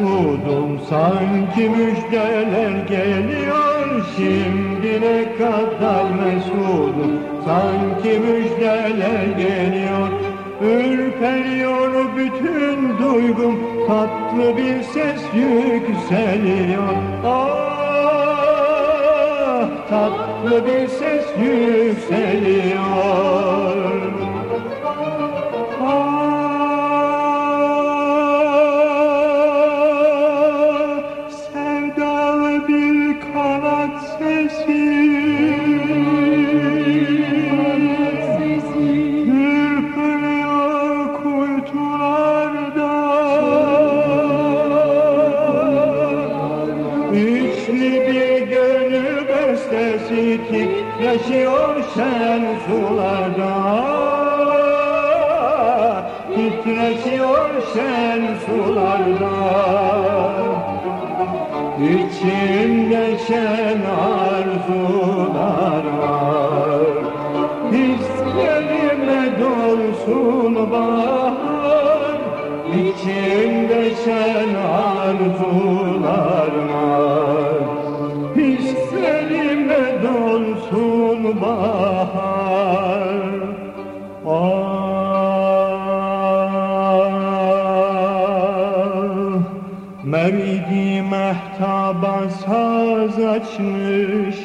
mesudum sanki müjdeler geliyor. Şimdi ne kadar mesudum sanki müjdeler geliyor. Ürperiyor bütün duygum. Tatlı bir ses yükseliyor. Ah tatlı bir ses yükseliyor bestesi titreşiyor şen sularda. Titreşiyor şen sularda. İçimde şen arzular var Hislerime dolsun bahar. İçimde şen arzular Mevdi mehtaba saz açmış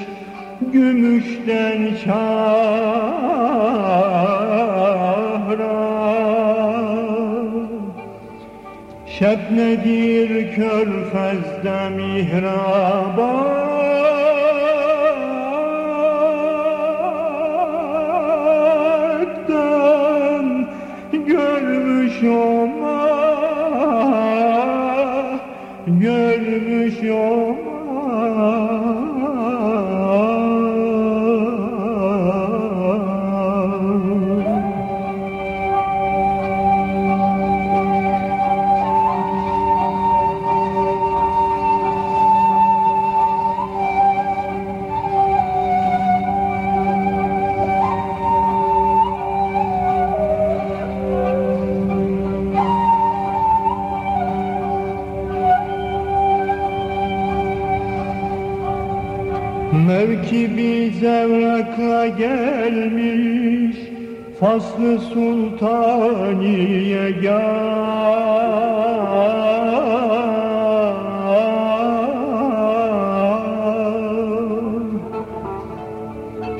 Gümüşten çahra. Şebnedir körfezde mihraba Görmüş olma Mevkibi zevraka gelmiş Faslı sultaniye gel.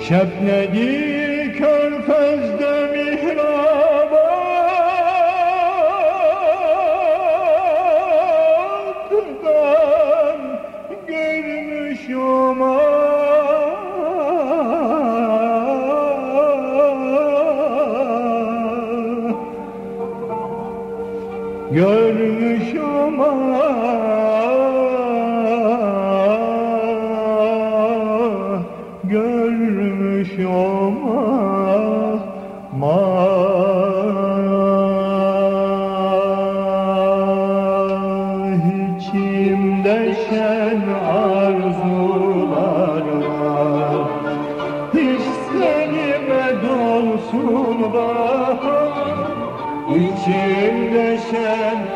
Şebnedi görmüş ama görmüş ama ma içimde şen ay İçimde şen